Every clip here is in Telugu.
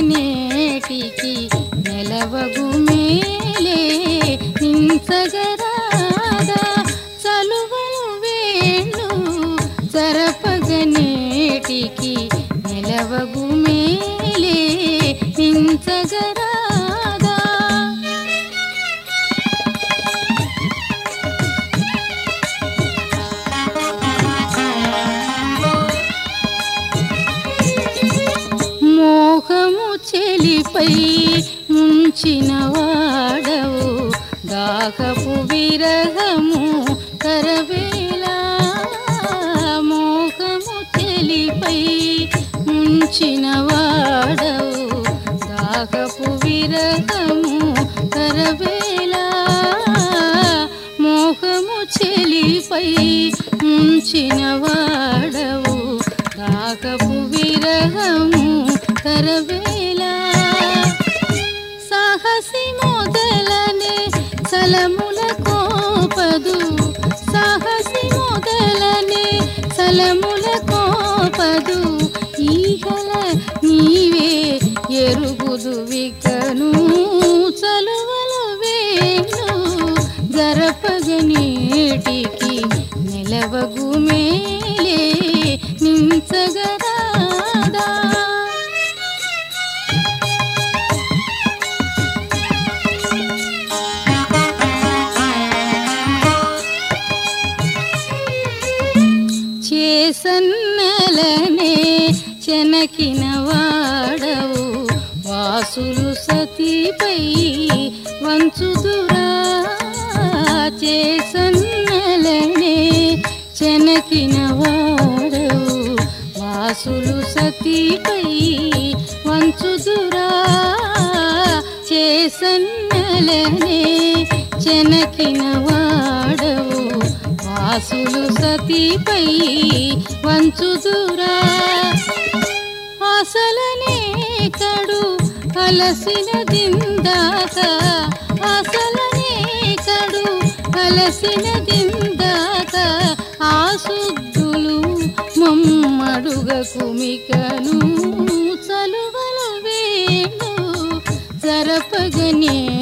జరపగనేటికి నెలవగు మేలే నించగరాదా చలువలు వేణు జరపగనేటికి నెలవగు మేలే నించగరాదా చెలిపై ముంచిన వాడవు. దాహపు విరహము కరవేళ మోహము తెలిపై ముంచిన వాడవు. దాహపు విరహము కరవేళ మోహము చెలిపై ముంచిన వాడవు. దాహపు విరహము కరవేలా సలముల కోపదు. సాహసి మొదలనే సలముల కోపదు. ఈహల నీవే ఎరుగుదు వికను. చలువలు వేలు జరపగనేటికి నిలవగు మేలే చేసన్నలనే చెనకిన వాడవు. వాసులు సతీపై వంచుదురా. చేసన్నలనే చెనకిన వాడవు. వాసులు సతీపై వంచుదురా. చేసన్నలనే చెనకిన వాడవు. ఆసులు సతీపై వంచుదురా. అసలనే కడు అలసిన దిందాక. అసలనే కడు అలసిన దిందాక. ఆ మమ్మడుగ కుమికను చలువల వేణు జరపగనేటికి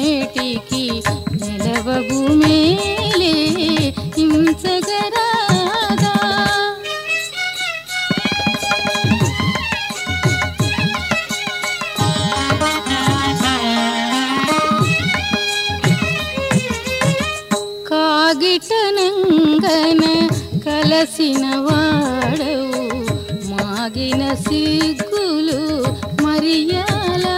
మాగిటనంగన కలసిన వాడవు. మాగిన సిగ్గులు మరియాలా.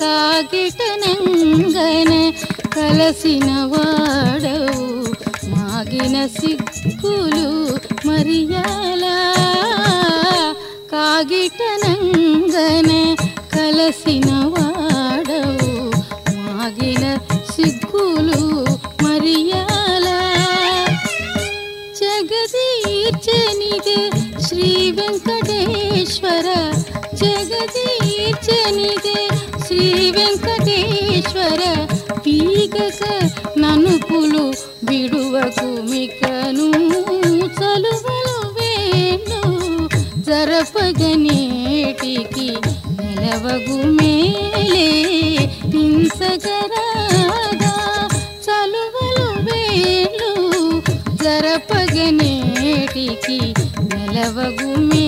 కాగిటనంగన కలసిన వాడవు. మాగిన సిగ్గులు మరియాలా. కాగిటనంగన కలసిన వాడు శ్రీ వెంకటేశ్వర జగదీర్చనిదే శ్రీ వెంకటేశ్వర పీగక ననుపులు విడువకు మికను చలువలు వేణు జరపగనేటికి నిలవగు మేలే. హింసకరాగా చలువలు వేణు జరపగనేటికి నిలవగు మే